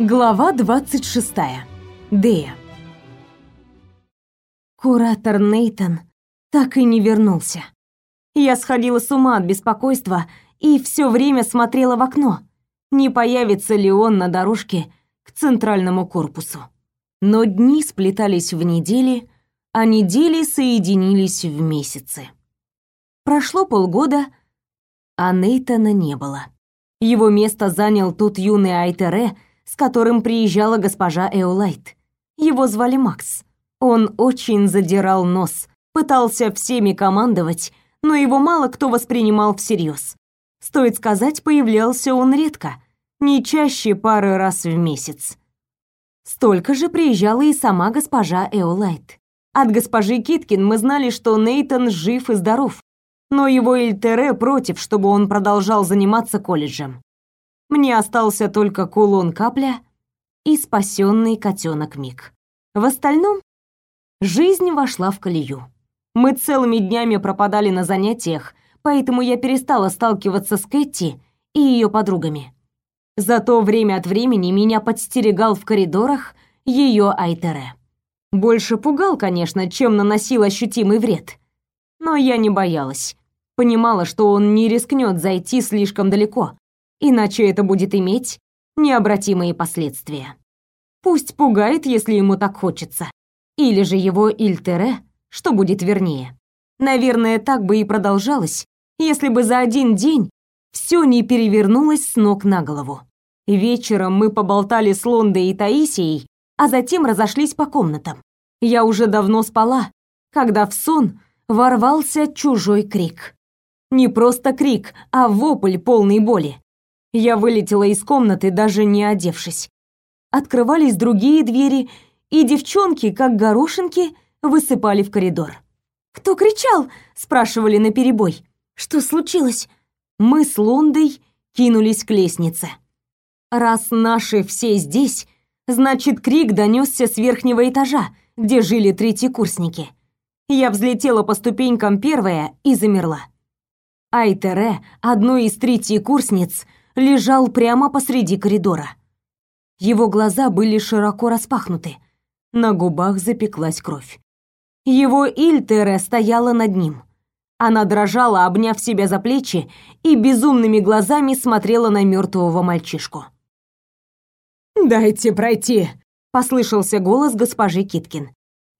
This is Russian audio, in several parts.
Глава 26. Дея. Куратор Нейтон так и не вернулся. Я сходила с ума от беспокойства и все время смотрела в окно, не появится ли он на дорожке к центральному корпусу. Но дни сплетались в недели, а недели соединились в месяцы. Прошло полгода, а Нейтона не было. Его место занял тот юный Айтере, с которым приезжала госпожа Эолайт. Его звали Макс. Он очень задирал нос, пытался всеми командовать, но его мало кто воспринимал всерьез. Стоит сказать, появлялся он редко, не чаще пары раз в месяц. Столько же приезжала и сама госпожа Эолайт. От госпожи Киткин мы знали, что Нейтон жив и здоров, но его Эльтере против, чтобы он продолжал заниматься колледжем. Мне остался только кулон капля и спасенный котенок Мик. В остальном жизнь вошла в колею. Мы целыми днями пропадали на занятиях, поэтому я перестала сталкиваться с Кэти и ее подругами. Зато время от времени меня подстерегал в коридорах ее Айтере. Больше пугал, конечно, чем наносил ощутимый вред. Но я не боялась. Понимала, что он не рискнет зайти слишком далеко, иначе это будет иметь необратимые последствия. Пусть пугает, если ему так хочется. Или же его Ильтере, что будет вернее. Наверное, так бы и продолжалось, если бы за один день все не перевернулось с ног на голову. Вечером мы поболтали с Лондой и Таисией, а затем разошлись по комнатам. Я уже давно спала, когда в сон ворвался чужой крик. Не просто крик, а вопль полной боли. Я вылетела из комнаты, даже не одевшись. Открывались другие двери, и девчонки, как горошинки, высыпали в коридор. «Кто кричал?» — спрашивали наперебой. «Что случилось?» Мы с Лондой кинулись к лестнице. Раз наши все здесь, значит, крик донесся с верхнего этажа, где жили третьекурсники. Я взлетела по ступенькам первая и замерла. Айтере, одной из третьекурсниц, лежал прямо посреди коридора. Его глаза были широко распахнуты, на губах запеклась кровь. Его Ильтере стояла над ним. Она дрожала, обняв себя за плечи, и безумными глазами смотрела на мертвого мальчишку. «Дайте пройти!» — послышался голос госпожи Киткин.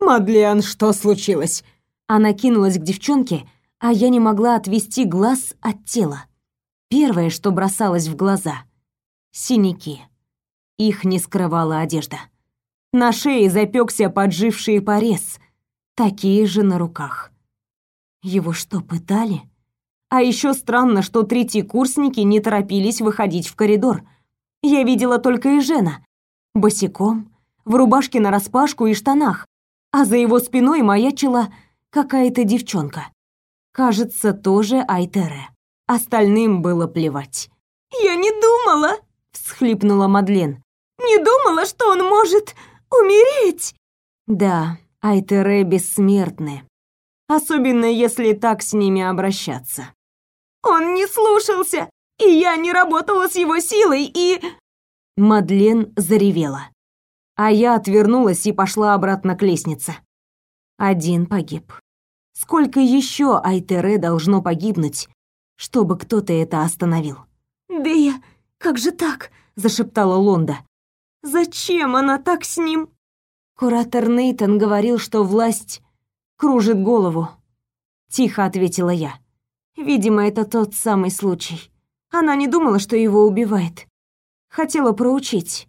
«Мадлен, что случилось?» Она кинулась к девчонке, а я не могла отвести глаз от тела. Первое, что бросалось в глаза — синяки. Их не скрывала одежда. На шее запекся подживший порез, такие же на руках. Его что, пытали? А еще странно, что третьи курсники не торопились выходить в коридор. Я видела только и Жена, босиком, в рубашке нараспашку и штанах, а за его спиной маячила какая-то девчонка. Кажется, тоже Айтере. Остальным было плевать. «Я не думала!» — всхлипнула Мадлен. «Не думала, что он может умереть!» Да, Айтере бессмертны. Особенно, если так с ними обращаться. «Он не слушался, и я не работала с его силой, и...» Мадлен заревела. А я отвернулась и пошла обратно к лестнице. Один погиб. Сколько еще Айтере должно погибнуть, чтобы кто-то это остановил. «Дея, как же так?» – зашептала Лонда. «Зачем она так с ним?» Куратор Нейтон говорил, что власть кружит голову. Тихо ответила я. Видимо, это тот самый случай. Она не думала, что его убивает. Хотела проучить.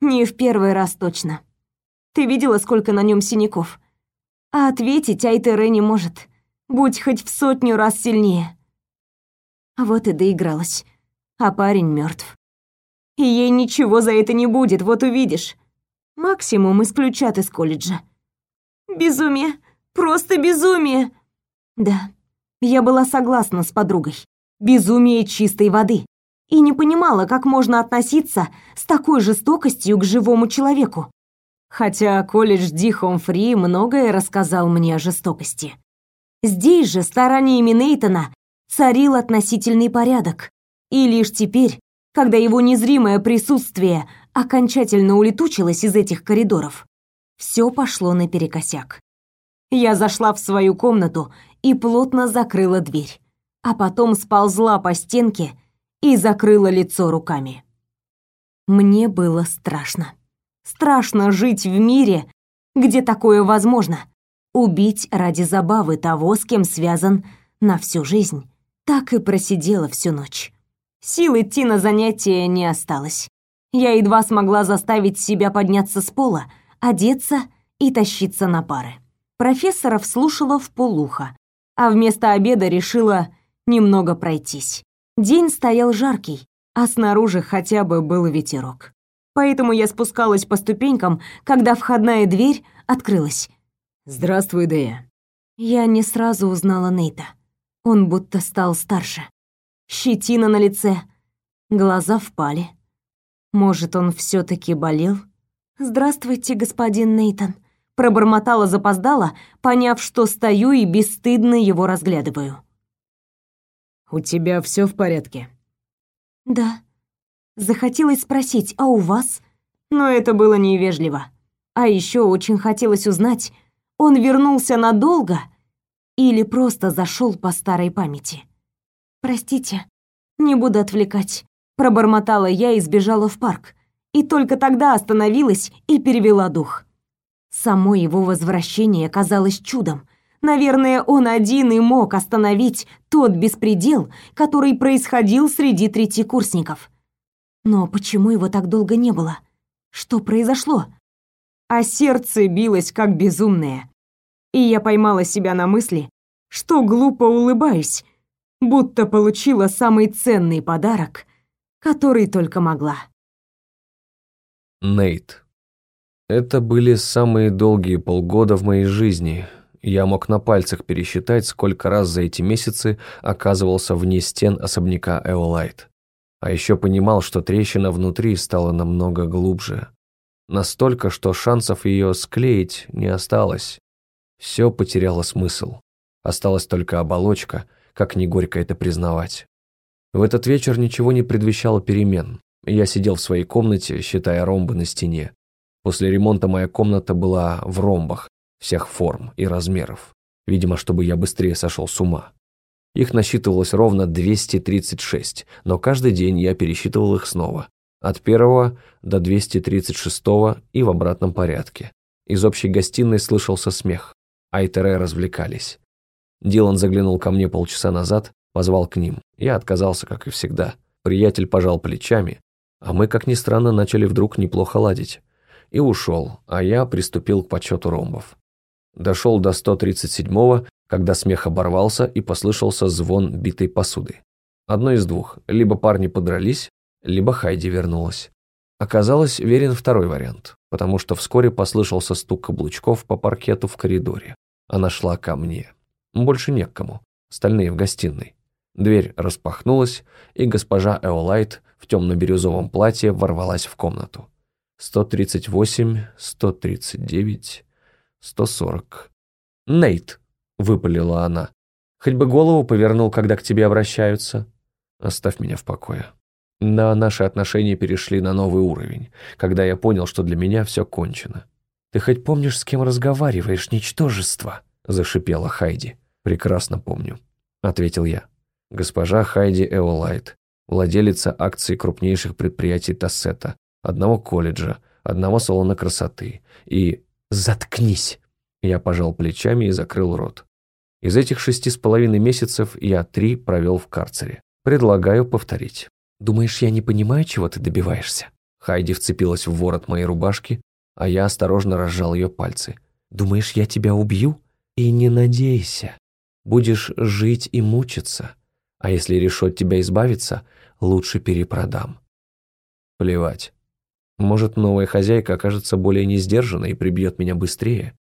Не в первый раз точно. Ты видела, сколько на нем синяков? А ответить Айтере не может. Будь хоть в сотню раз сильнее. Вот и доигралась. А парень мертв. И ей ничего за это не будет, вот увидишь. Максимум исключат из колледжа. Безумие, просто безумие. Да, я была согласна с подругой. Безумие чистой воды. И не понимала, как можно относиться с такой жестокостью к живому человеку. Хотя колледж Дихом Фри многое рассказал мне о жестокости. Здесь же стараниями Нейтона царил относительный порядок. И лишь теперь, когда его незримое присутствие окончательно улетучилась из этих коридоров, все пошло наперекосяк. Я зашла в свою комнату и плотно закрыла дверь, а потом сползла по стенке и закрыла лицо руками. Мне было страшно. Страшно жить в мире, где такое возможно. Убить ради забавы того, с кем связан на всю жизнь. Так и просидела всю ночь. Сил идти на занятия не осталось. Я едва смогла заставить себя подняться с пола, одеться и тащиться на пары. Профессоров слушала в полухо, а вместо обеда решила немного пройтись. День стоял жаркий, а снаружи хотя бы был ветерок. Поэтому я спускалась по ступенькам, когда входная дверь открылась. «Здравствуй, Дэя». Я не сразу узнала Нейта. Он будто стал старше. Щетина на лице, глаза впали. Может, он все таки болел? «Здравствуйте, господин Нейтон», — пробормотала запоздала, поняв, что стою и бесстыдно его разглядываю. «У тебя все в порядке?» «Да». Захотелось спросить, а у вас? Но это было невежливо. А еще очень хотелось узнать, он вернулся надолго или просто зашел по старой памяти. «Простите, не буду отвлекать», — пробормотала я и сбежала в парк. И только тогда остановилась и перевела дух. Само его возвращение казалось чудом — Наверное, он один и мог остановить тот беспредел, который происходил среди третьекурсников. Но почему его так долго не было? Что произошло? А сердце билось как безумное. И я поймала себя на мысли, что глупо улыбаюсь, будто получила самый ценный подарок, который только могла. Нейт. Это были самые долгие полгода в моей жизни, я мог на пальцах пересчитать, сколько раз за эти месяцы оказывался вне стен особняка Эолайт. А еще понимал, что трещина внутри стала намного глубже. Настолько, что шансов ее склеить не осталось. Все потеряло смысл. Осталась только оболочка, как не горько это признавать. В этот вечер ничего не предвещало перемен. Я сидел в своей комнате, считая ромбы на стене. После ремонта моя комната была в ромбах, всех форм и размеров, видимо, чтобы я быстрее сошел с ума. Их насчитывалось ровно 236, но каждый день я пересчитывал их снова, от первого до 236 и в обратном порядке. Из общей гостиной слышался смех, Айтере развлекались. Дилан заглянул ко мне полчаса назад, позвал к ним. Я отказался, как и всегда. Приятель пожал плечами, а мы, как ни странно, начали вдруг неплохо ладить. И ушел, а я приступил к подсчету ромбов. Дошел до 137-го, когда смех оборвался и послышался звон битой посуды. Одно из двух. Либо парни подрались, либо Хайди вернулась. Оказалось, верен второй вариант, потому что вскоре послышался стук каблучков по паркету в коридоре. Она шла ко мне. Больше не к кому. Остальные в гостиной. Дверь распахнулась, и госпожа Эолайт в темно-бирюзовом платье ворвалась в комнату. 138, 139... Сто сорок. «Нейт», — выпалила она, — «хоть бы голову повернул, когда к тебе обращаются. Оставь меня в покое». Да, наши отношения перешли на новый уровень, когда я понял, что для меня все кончено. «Ты хоть помнишь, с кем разговариваешь, ничтожество?» — зашипела Хайди. «Прекрасно помню», — ответил я. Госпожа Хайди Эолайт, владелица акций крупнейших предприятий Тассета, одного колледжа, одного салона красоты и «Заткнись!» Я пожал плечами и закрыл рот. Из этих шести с половиной месяцев я три провел в карцере. Предлагаю повторить. «Думаешь, я не понимаю, чего ты добиваешься?» Хайди вцепилась в ворот моей рубашки, а я осторожно разжал ее пальцы. «Думаешь, я тебя убью? И не надейся. Будешь жить и мучиться. А если решу от тебя избавиться, лучше перепродам». Плевать. Может, новая хозяйка окажется более несдержанной и прибьет меня быстрее.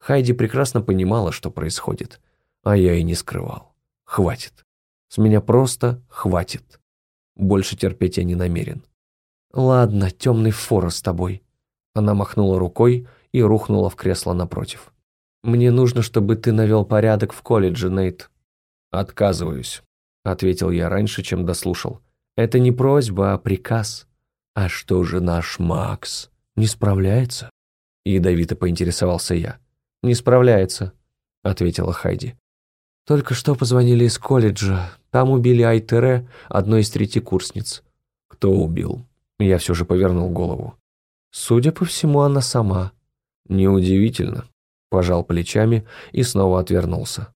Хайди прекрасно понимала, что происходит, а я и не скрывал. Хватит. С меня просто хватит. Больше терпеть я не намерен. «Ладно, темный фора с тобой». Она махнула рукой и рухнула в кресло напротив. «Мне нужно, чтобы ты навел порядок в колледже, Нейт». «Отказываюсь», — ответил я раньше, чем дослушал. «Это не просьба, а приказ». «А что же наш Макс? Не справляется?» Ядовито поинтересовался я. «Не справляется», — ответила Хайди. «Только что позвонили из колледжа. Там убили Айтере, одной из третьекурсниц». «Кто убил?» Я все же повернул голову. «Судя по всему, она сама». «Неудивительно», — пожал плечами и снова отвернулся.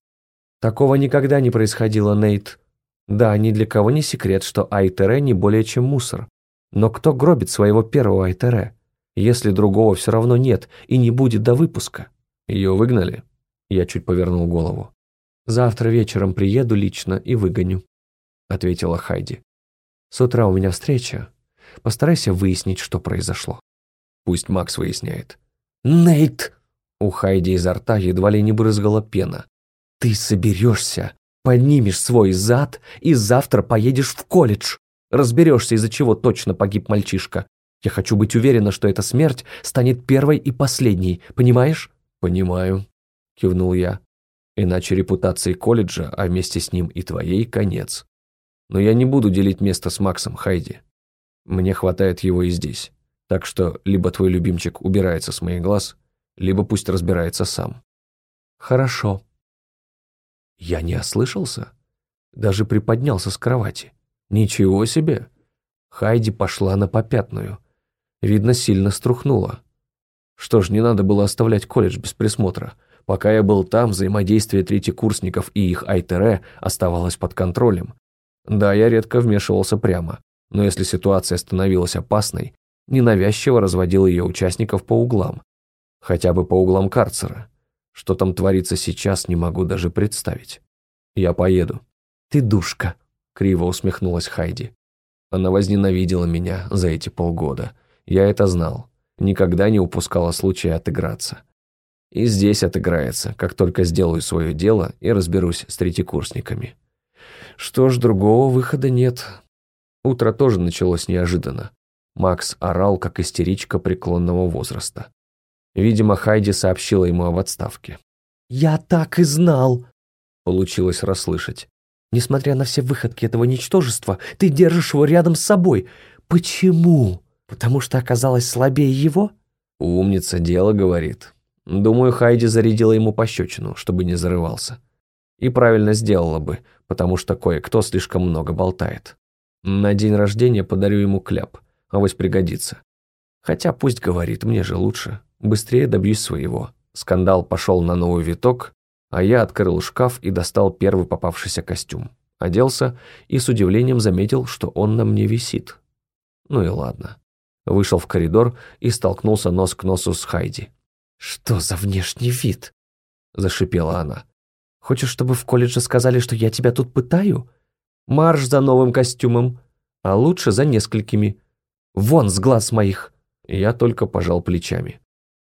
«Такого никогда не происходило, Нейт. Да, ни для кого не секрет, что Айтере не более чем мусор. Но кто гробит своего первого Айтере, если другого все равно нет и не будет до выпуска? Ее выгнали? Я чуть повернул голову. Завтра вечером приеду лично и выгоню, ответила Хайди. С утра у меня встреча. Постарайся выяснить, что произошло. Пусть Макс выясняет. Нейт! У Хайди изо рта едва ли не брызгала пена. Ты соберешься, поднимешь свой зад и завтра поедешь в колледж. Разберешься, из-за чего точно погиб мальчишка. Я хочу быть уверена, что эта смерть станет первой и последней, понимаешь?» «Понимаю», — кивнул я. «Иначе репутации колледжа, а вместе с ним и твоей, конец. Но я не буду делить место с Максом, Хайди. Мне хватает его и здесь. Так что либо твой любимчик убирается с моих глаз, либо пусть разбирается сам». «Хорошо». Я не ослышался? Даже приподнялся с кровати. Ничего себе! Хайди пошла на попятную. Видно, сильно струхнула. Что ж, не надо было оставлять колледж без присмотра. Пока я был там, взаимодействие третьекурсников и их Айтере оставалось под контролем. Да, я редко вмешивался прямо, но если ситуация становилась опасной, ненавязчиво разводил ее участников по углам. Хотя бы по углам карцера. Что там творится сейчас, не могу даже представить. Я поеду. «Ты душка», Криво усмехнулась Хайди. Она возненавидела меня за эти полгода. Я это знал. Никогда не упускала случая отыграться. И здесь отыграется, как только сделаю свое дело и разберусь с третьекурсниками. Что ж, другого выхода нет. Утро тоже началось неожиданно. Макс орал, как истеричка преклонного возраста. Видимо, Хайди сообщила ему об отставке. «Я так и знал!» Получилось расслышать. Несмотря на все выходки этого ничтожества, ты держишь его рядом с собой. Почему? Потому что оказалась слабее его? Умница, дело говорит. Думаю, Хайди зарядила ему пощечину, чтобы не зарывался. И правильно сделала бы, потому что кое-кто слишком много болтает. На день рождения подарю ему кляп, авось пригодится. Хотя пусть говорит, мне же лучше. Быстрее добьюсь своего. Скандал пошел на новый виток, а я открыл шкаф и достал первый попавшийся костюм. Оделся и с удивлением заметил, что он на мне висит. Ну и ладно. Вышел в коридор и столкнулся нос к носу с Хайди. «Что за внешний вид?» – зашипела она. «Хочешь, чтобы в колледже сказали, что я тебя тут пытаю? Марш за новым костюмом, а лучше за несколькими. Вон с глаз моих!» Я только пожал плечами.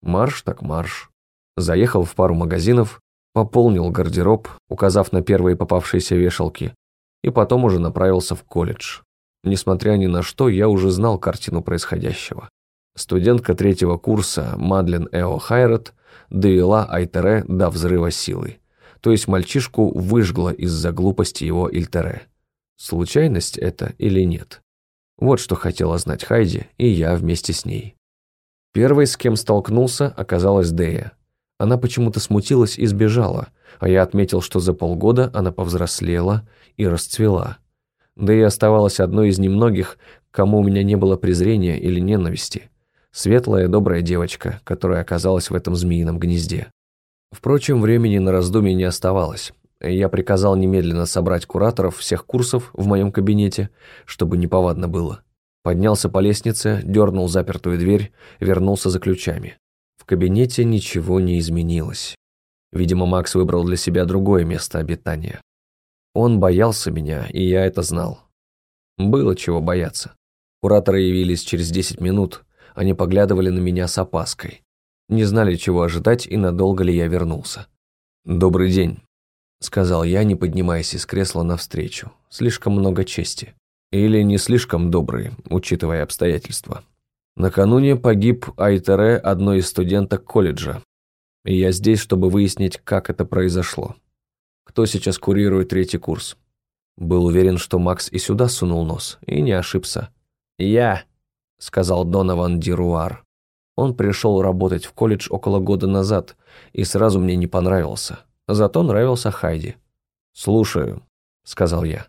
Марш так марш. Заехал в пару магазинов, пополнил гардероб, указав на первые попавшиеся вешалки, и потом уже направился в колледж. Несмотря ни на что, я уже знал картину происходящего. Студентка третьего курса Мадлен Эо Хайрат довела Айтере до взрыва силы, то есть мальчишку выжгло из-за глупости его Ильтере. Случайность это или нет? Вот что хотела знать Хайди, и я вместе с ней. Первой, с кем столкнулся, оказалась Дея. Она почему-то смутилась и сбежала, а я отметил, что за полгода она повзрослела и расцвела. Да оставалась одной из немногих, кому у меня не было презрения или ненависти. Светлая, добрая девочка, которая оказалась в этом змеином гнезде. Впрочем, времени на раздумье не оставалось. Я приказал немедленно собрать кураторов всех курсов в моем кабинете, чтобы неповадно было. Поднялся по лестнице, дернул запертую дверь, вернулся за ключами кабинете ничего не изменилось. Видимо, Макс выбрал для себя другое место обитания. Он боялся меня, и я это знал. Было чего бояться. Кураторы явились через 10 минут, они поглядывали на меня с опаской. Не знали, чего ожидать и надолго ли я вернулся. «Добрый день», — сказал я, не поднимаясь из кресла навстречу. Слишком много чести. Или не слишком добрый, учитывая обстоятельства. Накануне погиб Айтере, одной из студенток колледжа. И я здесь, чтобы выяснить, как это произошло. Кто сейчас курирует третий курс? Был уверен, что Макс и сюда сунул нос, и не ошибся. «Я», — сказал Донован Дируар. Он пришел работать в колледж около года назад и сразу мне не понравился. Зато нравился Хайди. «Слушаю», — сказал я.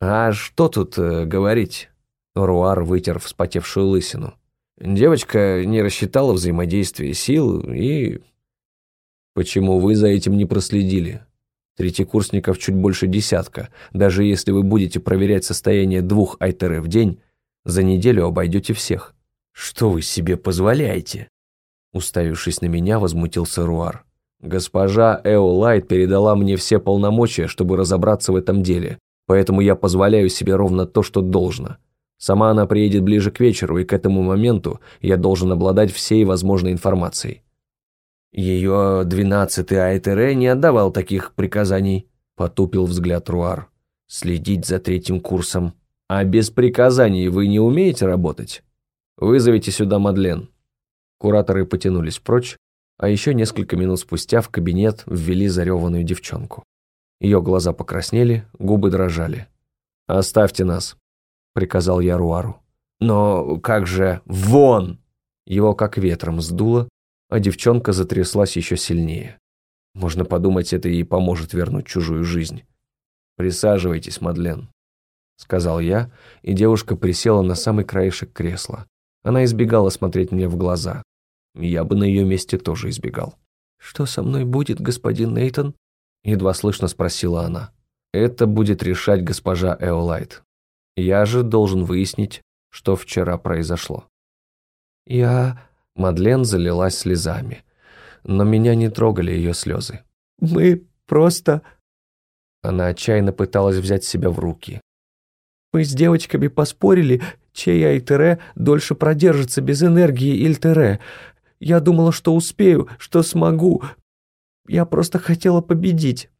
«А что тут э, говорить?» Руар вытер вспотевшую лысину. Девочка не рассчитала взаимодействие сил и... Почему вы за этим не проследили? Третьекурсников чуть больше десятка. Даже если вы будете проверять состояние двух айтеры в день, за неделю обойдете всех. Что вы себе позволяете? Уставившись на меня, возмутился Руар. Госпожа Эолайт передала мне все полномочия, чтобы разобраться в этом деле, поэтому я позволяю себе ровно то, что должно. Сама она приедет ближе к вечеру, и к этому моменту я должен обладать всей возможной информацией. Ее двенадцатый Айтере не отдавал таких приказаний, потупил взгляд Руар. Следить за третьим курсом. А без приказаний вы не умеете работать? Вызовите сюда Мадлен. Кураторы потянулись прочь, а еще несколько минут спустя в кабинет ввели зареванную девчонку. Ее глаза покраснели, губы дрожали. «Оставьте нас», приказал я Руару. «Но как же... Вон!» Его как ветром сдуло, а девчонка затряслась еще сильнее. Можно подумать, это ей поможет вернуть чужую жизнь. «Присаживайтесь, Мадлен», — сказал я, и девушка присела на самый краешек кресла. Она избегала смотреть мне в глаза. Я бы на ее месте тоже избегал. «Что со мной будет, господин Нейтон?» Едва слышно спросила она. «Это будет решать госпожа Эолайт», я же должен выяснить, что вчера произошло. Я... Мадлен залилась слезами, но меня не трогали ее слезы. «Мы просто...» Она отчаянно пыталась взять себя в руки. «Мы с девочками поспорили, чей Айтере дольше продержится без энергии Ильтере. Я думала, что успею, что смогу. Я просто хотела победить».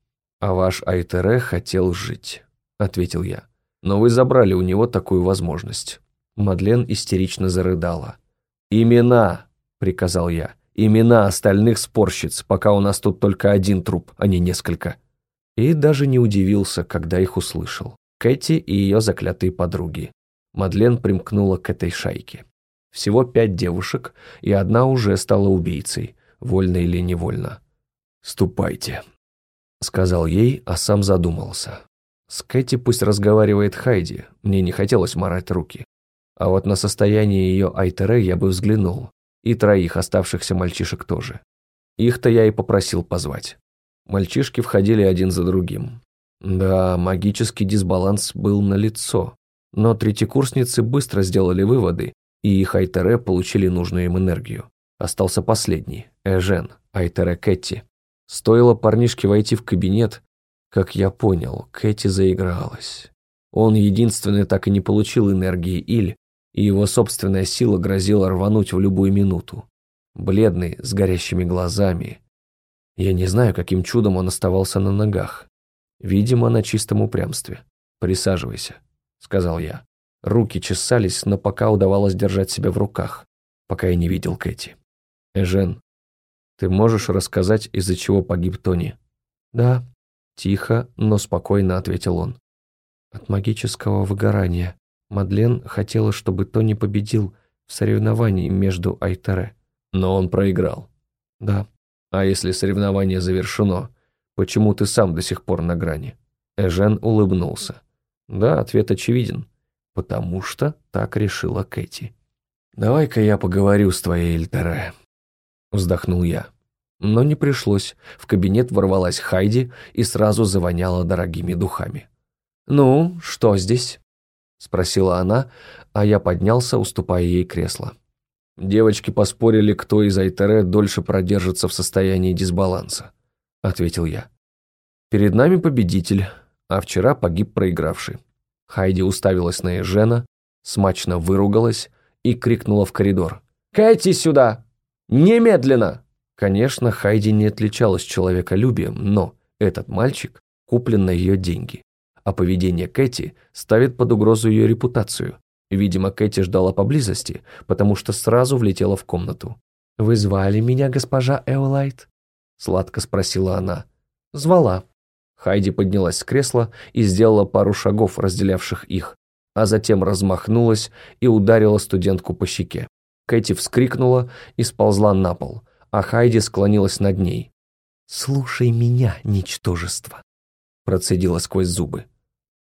«А ваш Айтере хотел жить», — ответил я но вы забрали у него такую возможность». Мадлен истерично зарыдала. «Имена!» – приказал я. «Имена остальных спорщиц, пока у нас тут только один труп, а не несколько». И даже не удивился, когда их услышал. Кэти и ее заклятые подруги. Мадлен примкнула к этой шайке. Всего пять девушек, и одна уже стала убийцей, вольно или невольно. «Ступайте», — сказал ей, а сам задумался. С Кэти пусть разговаривает Хайди, мне не хотелось морать руки. А вот на состояние ее Айтере я бы взглянул, и троих оставшихся мальчишек тоже. Их-то я и попросил позвать. Мальчишки входили один за другим. Да, магический дисбаланс был налицо, но третьекурсницы быстро сделали выводы, и их Айтере получили нужную им энергию. Остался последний, Эжен, Айтере Кэти. Стоило парнишке войти в кабинет, как я понял, Кэти заигралась. Он единственный так и не получил энергии Иль, и его собственная сила грозила рвануть в любую минуту. Бледный, с горящими глазами. Я не знаю, каким чудом он оставался на ногах. Видимо, на чистом упрямстве. «Присаживайся», — сказал я. Руки чесались, но пока удавалось держать себя в руках, пока я не видел Кэти. «Эжен, ты можешь рассказать, из-за чего погиб Тони?» «Да», Тихо, но спокойно ответил он. От магического выгорания. Мадлен хотела, чтобы Тони победил в соревновании между Айтере. Но он проиграл. Да. А если соревнование завершено, почему ты сам до сих пор на грани? Эжен улыбнулся. Да, ответ очевиден. Потому что так решила Кэти. «Давай-ка я поговорю с твоей Эльтере», — вздохнул я. Но не пришлось. В кабинет ворвалась Хайди и сразу завоняла дорогими духами. «Ну, что здесь?» – спросила она, а я поднялся, уступая ей кресло. «Девочки поспорили, кто из Айтере дольше продержится в состоянии дисбаланса», – ответил я. «Перед нами победитель, а вчера погиб проигравший». Хайди уставилась на Эжена, смачно выругалась и крикнула в коридор. «Кэти сюда! Немедленно!» Конечно, Хайди не отличалась человеколюбием, но этот мальчик куплен на ее деньги. А поведение Кэти ставит под угрозу ее репутацию. Видимо, Кэти ждала поблизости, потому что сразу влетела в комнату. «Вы звали меня, госпожа Эолайт?» Сладко спросила она. «Звала». Хайди поднялась с кресла и сделала пару шагов, разделявших их. а затем размахнулась и ударила студентку по щеке. Кэти вскрикнула и сползла на пол, а Хайди склонилась над ней. «Слушай меня, ничтожество», — процедила сквозь зубы.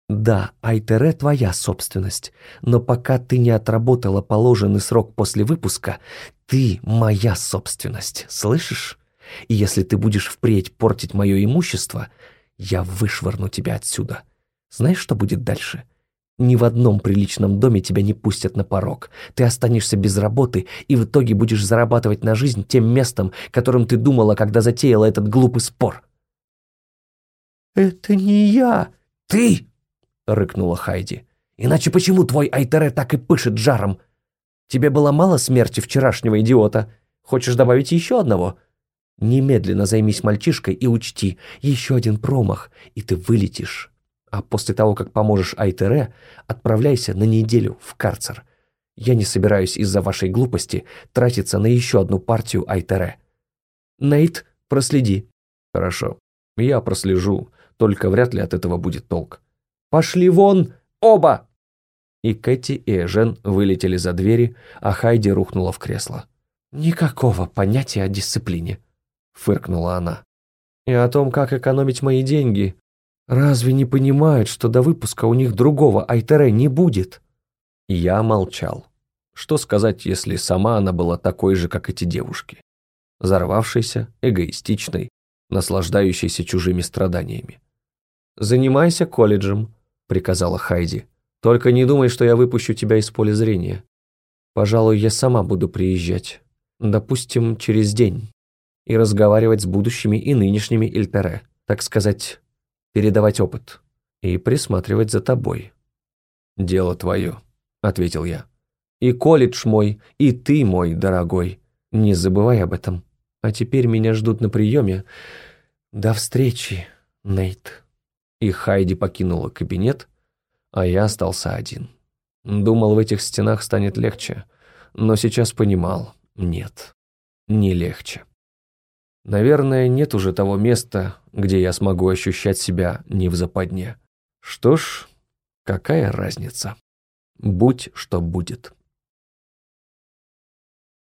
«Да, Айтере твоя собственность, но пока ты не отработала положенный срок после выпуска, ты моя собственность, слышишь? И если ты будешь впредь портить мое имущество, я вышвырну тебя отсюда. Знаешь, что будет дальше?» Ни в одном приличном доме тебя не пустят на порог. Ты останешься без работы и в итоге будешь зарабатывать на жизнь тем местом, которым ты думала, когда затеяла этот глупый спор. «Это не я, ты!» — рыкнула Хайди. «Иначе почему твой Айтере так и пышет жаром? Тебе было мало смерти вчерашнего идиота? Хочешь добавить еще одного?» Немедленно займись мальчишкой и учти, еще один промах, и ты вылетишь а после того, как поможешь Айтере, отправляйся на неделю в карцер. Я не собираюсь из-за вашей глупости тратиться на еще одну партию Айтере. Нейт, проследи. Хорошо, я прослежу, только вряд ли от этого будет толк. Пошли вон, оба! И Кэти и Эжен вылетели за двери, а Хайди рухнула в кресло. «Никакого понятия о дисциплине», — фыркнула она. «И о том, как экономить мои деньги, Разве не понимают, что до выпуска у них другого Айтере не будет? Я молчал. Что сказать, если сама она была такой же, как эти девушки? Зарвавшейся, эгоистичной, наслаждающейся чужими страданиями. «Занимайся колледжем», — приказала Хайди. «Только не думай, что я выпущу тебя из поля зрения. Пожалуй, я сама буду приезжать, допустим, через день, и разговаривать с будущими и нынешними Ильтере, так сказать, передавать опыт и присматривать за тобой. «Дело твое», — ответил я. «И колледж мой, и ты мой, дорогой. Не забывай об этом. А теперь меня ждут на приеме. До встречи, Нейт». И Хайди покинула кабинет, а я остался один. Думал, в этих стенах станет легче, но сейчас понимал, нет, не легче. Наверное, нет уже того места, где я смогу ощущать себя не в западне. Что ж, какая разница? Будь что будет.